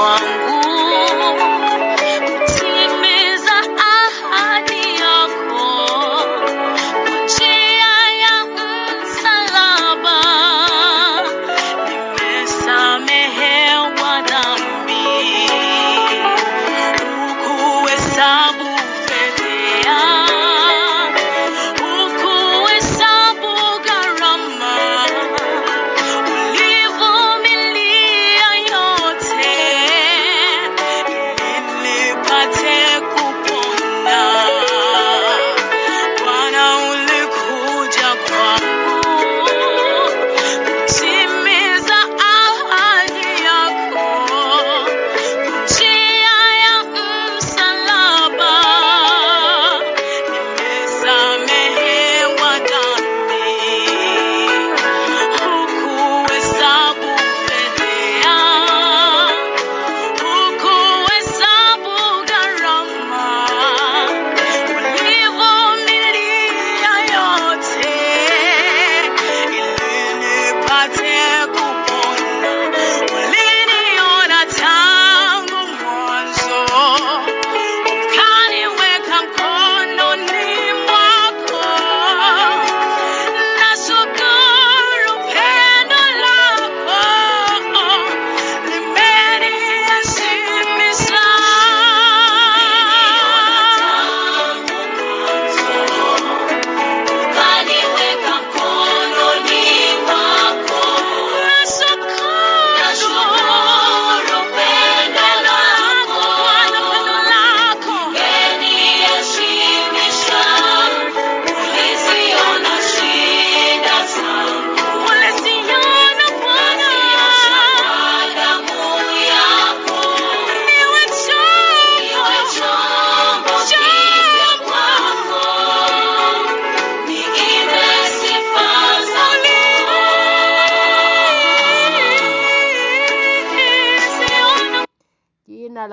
one.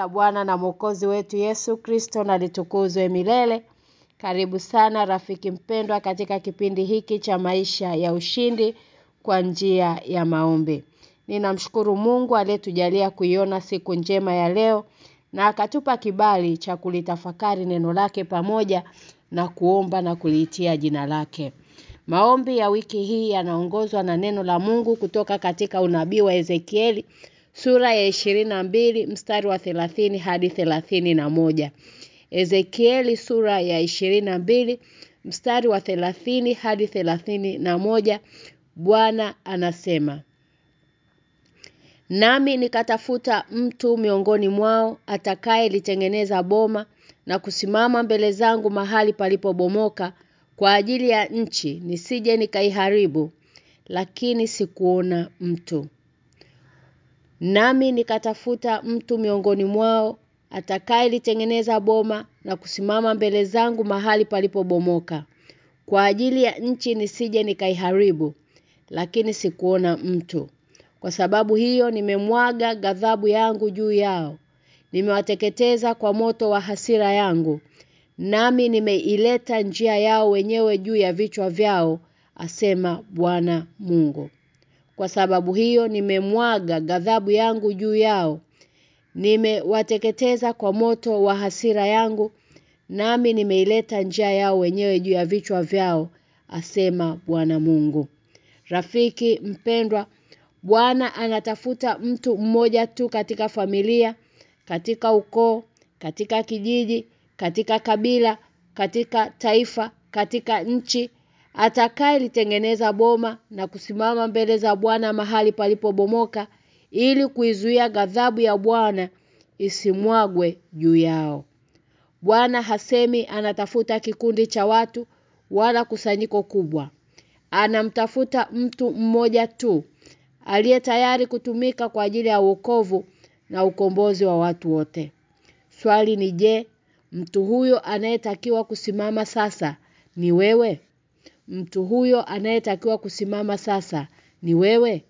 Bwana na Mwokozi wetu Yesu Kristo na litukuzwe milele. Karibu sana rafiki mpendwa katika kipindi hiki cha maisha ya ushindi kwa njia ya maombi. Ninamshukuru Mungu aliyetujalia kuiona siku njema ya leo na akatupa kibali cha kulitafakari neno lake pamoja na kuomba na kuliitia jina lake. Maombi ya wiki hii yanaongozwa na neno la Mungu kutoka katika unabii wa Ezekieli sura ya 22 mstari wa 30 hadi 31. Ezekieli sura ya 22 mstari wa 30 hadi 31 Bwana anasema Nami nikatafuta mtu miongoni mwao atakaye litengeneza boma na kusimama mbele zangu mahali palipobomoka kwa ajili ya nchi nisije nikaiharibu lakini sikuona mtu. Nami nikatafuta mtu miongoni mwao atakaye litengeneza boma na kusimama mbele zangu mahali palipobomoka kwa ajili ya nchi nisije nikaiharibu lakini sikuona mtu. Kwa sababu hiyo nimemwaga ghadhabu yangu juu yao. Nimewateketeza kwa moto wa hasira yangu. Nami nimeileta njia yao wenyewe juu ya vichwa vyao, asema Bwana Mungu. Kwa sababu hiyo nimemwaga ghadhabu yangu juu yao. Nimewateketeza kwa moto wa hasira yangu, nami nimeileta njia yao wenyewe juu ya vichwa vyao, asema Bwana Mungu. Rafiki mpendwa, Bwana anatafuta mtu mmoja tu katika familia, katika ukoo, katika kijiji, katika kabila, katika taifa, katika nchi atakaye litengeneza boma na kusimama mbele za Bwana mahali palipobomoka ili kuizuia ghadhabu ya Bwana isimwagwe juu yao. Bwana hasemi anatafuta kikundi cha watu wala kusanyiko kubwa. Anamtafuta mtu mmoja tu aliye tayari kutumika kwa ajili ya wokovu na ukombozi wa watu wote. Swali ni je, mtu huyo anayetakiwa kusimama sasa ni wewe? Mtu huyo anayetakiwa kusimama sasa ni wewe?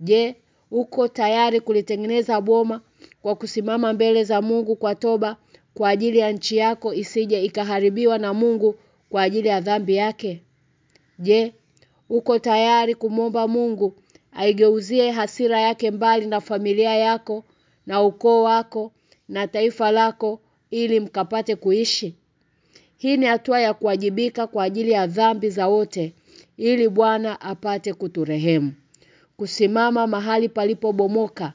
Je, uko tayari kulitengeneza boma kwa kusimama mbele za Mungu kwa toba kwa ajili ya nchi yako isije ikaharibiwa na Mungu kwa ajili ya dhambi yake? Je, uko tayari kumomba Mungu aigeuzie hasira yake mbali na familia yako na ukoo wako na taifa lako ili mkapate kuishi? Hii ni hatua ya kuwajibika kwa ajili ya dhambi za wote ili Bwana apate kuturehemu. Kusimama mahali palipobomoka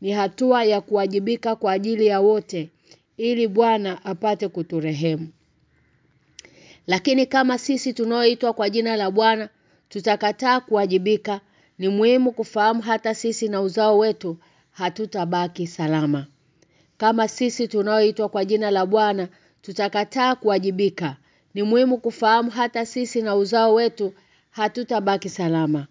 ni hatua ya kuwajibika kwa ajili ya wote ili Bwana apate kuturehemu. Lakini kama sisi tunaoitwa kwa jina la Bwana tutakataa kuwajibika, ni muhimu kufahamu hata sisi na uzao wetu hatutabaki salama. Kama sisi tunaoitwa kwa jina la Bwana tutakataa kuwajibika, ni muhimu kufahamu hata sisi na uzao wetu hatutabaki salama.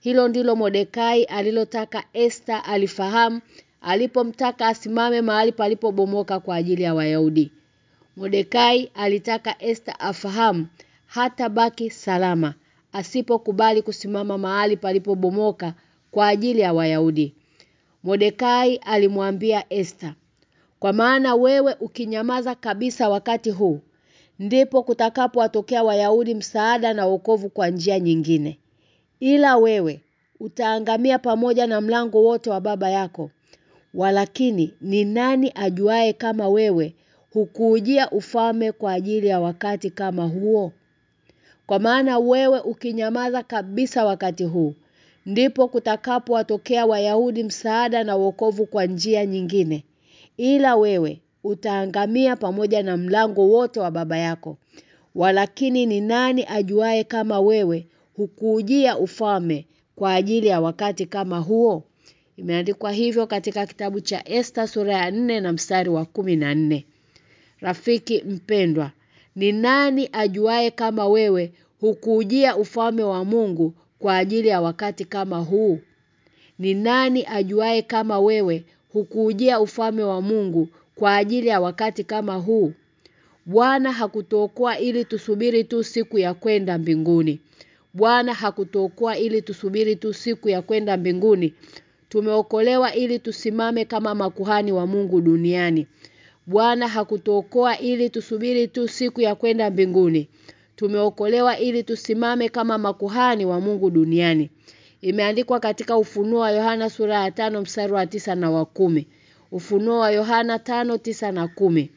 Hilo ndilo modekai alilotaka Esther alifahamu alipomtaka asimame mahali palipobomoka kwa ajili ya Wayahudi. modekai alitaka Esther afahamu hata baki salama asipokubali kusimama mahali palipobomoka kwa ajili ya Wayahudi. modekai alimwambia Esther, "Kwa maana wewe ukinyamaza kabisa wakati huu, ndipo kutakapowatokea Wayahudi msaada na wokovu kwa njia nyingine. Ila wewe utaangamia pamoja na mlango wote wa baba yako. Walakini ni nani ajuae kama wewe hukuujia ufalme kwa ajili ya wakati kama huo? Kwa maana wewe ukinyamaza kabisa wakati huu, ndipo kutakapowatokea Wayahudi msaada na wokovu kwa njia nyingine. Ila wewe utaangamia pamoja na mlango wote wa baba yako. Walakini ni nani ajuae kama wewe hukuujia ufalme kwa ajili ya wakati kama huo? Imeandikwa hivyo katika kitabu cha Esther sura ya nne na mstari wa 14. Rafiki mpendwa, ni nani ajuae kama wewe hukuujia ufalme wa Mungu kwa ajili ya wakati kama huu? Ni nani ajuae kama wewe hukuujia ufalme wa Mungu kwa ajili ya wakati kama huu? Bwana hakutuokoa ili tusubiri tu siku ya kwenda mbinguni. Bwana hakutuokoa ili tusubiri tu siku ya kwenda mbinguni. Tumeokolewa ili tusimame kama makuhani wa Mungu duniani. Bwana hakutuokoa ili tusubiri tu siku ya kwenda mbinguni. Tumeokolewa ili tusimame kama makuhani wa Mungu duniani. Imeandikwa katika Ufunuo wa Yohana sura ya tano mstari wa tisa na wa kumi. Ufunuo wa Yohana tano tisa na kumi.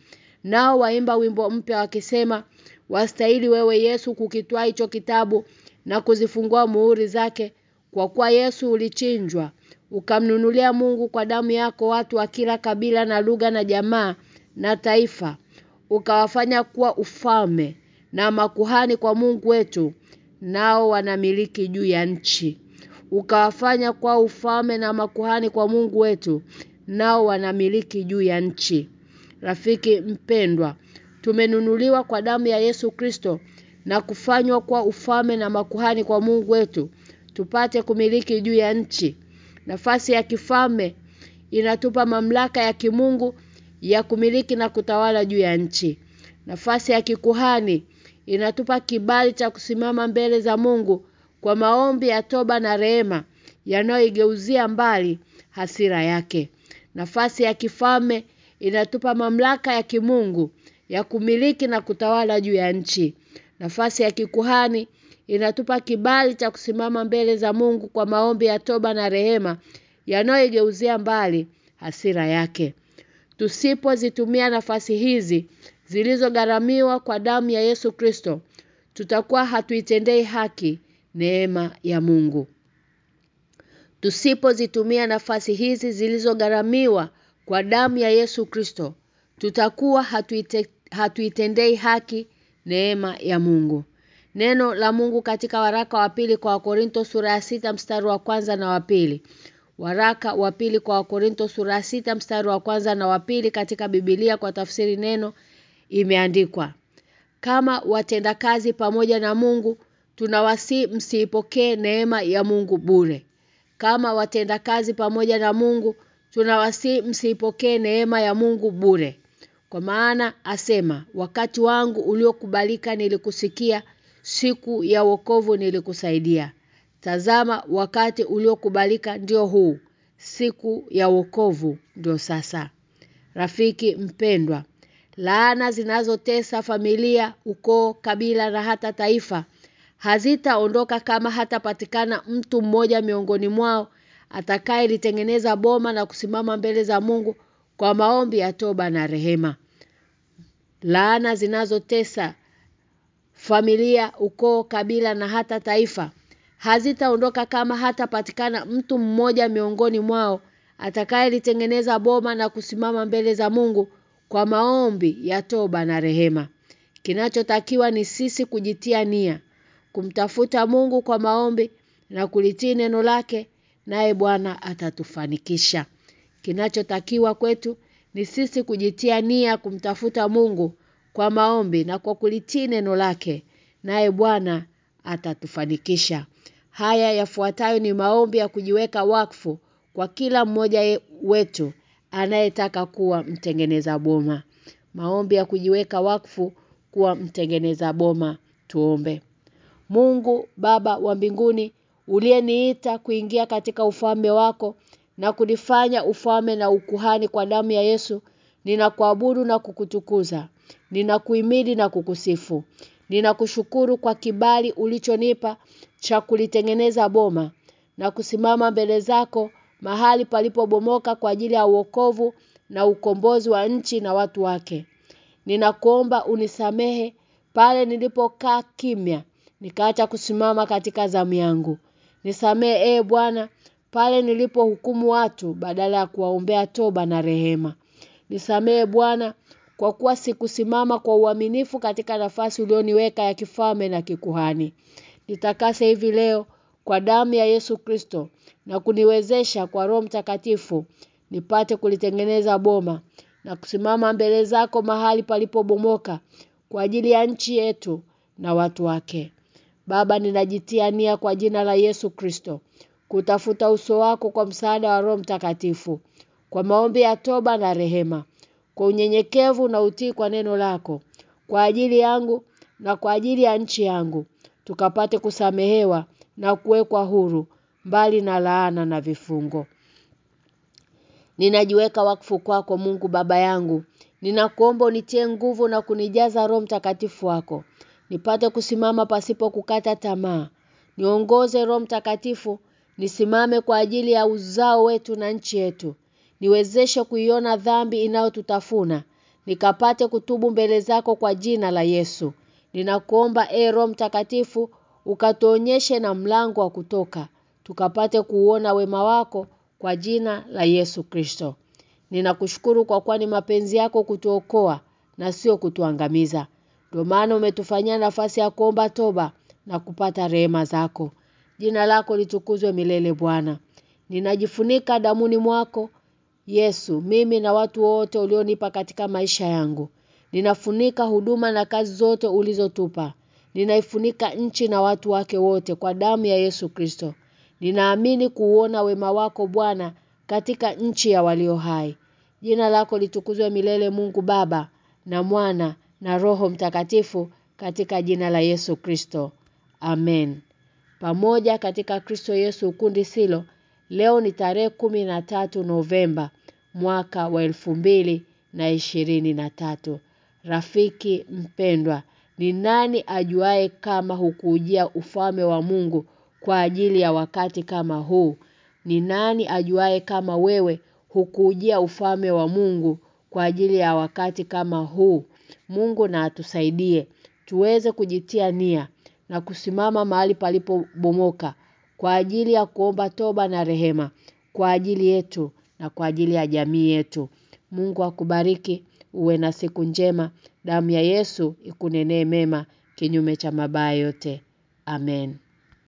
Nao waimba wimbo mpya wakisema wastahili wewe Yesu kukitwaa hicho kitabu na kuzifungua muhuri zake kwa kuwa Yesu ulichinjwa ukamnunulia Mungu kwa damu yako watu wa kila kabila na lugha na jamaa na taifa ukawafanya kuwa ufalme na makuhani kwa Mungu wetu nao wanamiliki juu ya nchi ukawafanya kwa ufalme na makuhani kwa Mungu wetu nao wanamiliki juu ya nchi. Rafiki mpendwa tumenunuliwa kwa damu ya Yesu Kristo na kufanywa kwa ufalme na makuhani kwa Mungu wetu tupate kumiliki juu ya nchi. Nafasi ya kifalme inatupa mamlaka ya kimungu ya kumiliki na kutawala juu ya nchi. Nafasi ya kikuhani inatupa kibali cha kusimama mbele za Mungu kwa maombi ya toba na rehema yanayoigeuzia mbali hasira yake nafasi ya kifalme inatupa mamlaka ya kimungu ya kumiliki na kutawala juu ya nchi. Nafasi ya kikuhani inatupa kibali cha kusimama mbele za Mungu kwa maombi ya toba na rehema yanayoigeuzia mbali hasira yake. Tusipozitumia nafasi hizi zilizogaramiwa kwa damu ya Yesu Kristo, tutakuwa hatuitendei haki neema ya Mungu. Tusipozitumia nafasi hizi zilizogharamiwa kwa damu ya Yesu Kristo, tutakuwa hatuite, hatuitendei haki neema ya Mungu. Neno la Mungu katika waraka wa pili kwa Wakorinto sura ya sita mstari wa kwanza na wa pili. Waraka wa pili kwa Wakorinto sura ya sita mstari wa kwanza na wa pili katika Biblia kwa tafsiri neno imeandikwa. Kama watendakazi pamoja na Mungu, tunawasi msiipokee neema ya Mungu bure. Kama watendakazi pamoja na Mungu, tunawasi msiipokee neema ya Mungu bure. Kwa maana asema, wakati wangu uliokubalika nilikusikia, siku ya wokovu nilikusaidia. Tazama wakati uliokubalika ndio huu, siku ya wokovu ndio sasa. Rafiki mpendwa, laana zinazotesa familia, ukoo, kabila na hata taifa hazitaondoka kama hatapatikana mtu mmoja miongoni mwao atakayelitengeneza boma na kusimama mbele za Mungu kwa maombi ya toba na rehema. Laana zinazotesa familia, ukoo, kabila na hata taifa hazitaondoka kama hatapatikana mtu mmoja miongoni mwao atakayelitengeneza boma na kusimama mbele za Mungu kwa maombi ya toba na rehema. Kinachotakiwa ni sisi kujitia nia, kumtafuta Mungu kwa maombi na kulitii neno lake naye Bwana atatufanikisha. Kinachotakiwa kwetu ni sisi kujitia nia kumtafuta Mungu kwa maombi na kwa kulitii neno lake naye Bwana atatufanikisha. Haya yafuatayo ni maombi ya kujiweka wakfu kwa kila mmoja wetu anayetaka kuwa mtengeneza boma. Maombi ya kujiweka wakfu kuwa mtengeneza boma. Tuombe. Mungu Baba wa mbinguni uliyeniita kuingia katika ufalme wako na kunifanya ufalme na ukuhani kwa damu ya Yesu ninakuabudu na kukutukuza ninakuhimidi na kukusifu ninakushukuru kwa kibali ulichonipa cha kulitengeneza boma na kusimama mbele zako mahali palipobomoka kwa ajili ya uokovu na ukombozi wa nchi na watu wake. Ninakuomba unisamehe pale nilipokaa kimya nikaacha kusimama katika zamu yangu. Nisamee e Bwana pale nilipohukumu watu badala ya kuwaombea toba na rehema. Nisamee Bwana kwa kuwa sikusimama kwa uaminifu katika nafasi ulioniweka ya kifalme na kikuhani. Nitakase hivi leo kwa damu ya Yesu Kristo na kuniwezesha kwa Roho Mtakatifu nipate kulitengeneza boma na kusimama mbele zako mahali palipobomoka kwa ajili ya nchi yetu na watu wake. Baba ninajitiania kwa jina la Yesu Kristo kutafuta uso wako kwa msaada wa Roho Mtakatifu kwa maombi ya toba na rehema kwa unyenyekevu na utii kwa neno lako kwa ajili yangu na kwa ajili ya nchi yangu tukapate kusamehewa na kuwekwa huru mbali na laana na vifungo Ninajiweka wakfu kwako Mungu baba yangu. Ninakuomba unitie nguvu na kunijaza Roho Mtakatifu wako. Nipate kusimama pasipo kukata tamaa. Niongoze Roho Mtakatifu nisimame kwa ajili ya uzao wetu na nchi yetu. Niwezeshe kuiona dhambi inayotutafuna. Nikapate kutubu mbele zako kwa jina la Yesu. Ninakuomba e Roho Mtakatifu ukatuonyeshe na mlango wa kutoka. Tukapate kuona wema wako kwa jina la Yesu Kristo. Ninakushukuru kwa kwani mapenzi yako kutuokoa na sio kutuangamiza. Ndio maana umetufanyia nafasi ya kuomba toba na kupata rehema zako. Jina lako litukuzwe milele Bwana. Ninajifunika damuni mwako Yesu, mimi na watu wote ulionipa katika maisha yangu. Ninafunika huduma na kazi zote ulizotupa. Ninaifunika nchi na watu wake wote kwa damu ya Yesu Kristo. Ninaamini kuona wema wako Bwana katika nchi ya walio hai. Jina lako litukuzwe milele Mungu Baba na Mwana na Roho Mtakatifu katika jina la Yesu Kristo. Amen. Pamoja katika Kristo Yesu kundi silo leo ni tarehe tatu Novemba mwaka wa elfu mbili na ishirini na tatu. Rafiki mpendwa, ni nani ajuae kama hukujia ufalme wa Mungu kwa ajili ya wakati kama huu? Ni nani ajuae kama wewe hukujia ufalme wa Mungu kwa ajili ya wakati kama huu? Mungu na atusaidie tuweze kujitia nia na kusimama mahali palipobomoka kwa ajili ya kuomba toba na rehema kwa ajili yetu na kwa ajili ya jamii yetu. Mungu akubariki uwe na siku njema. Damu ya Yesu ikunenee mema kinyume cha mabaya yote. Amen.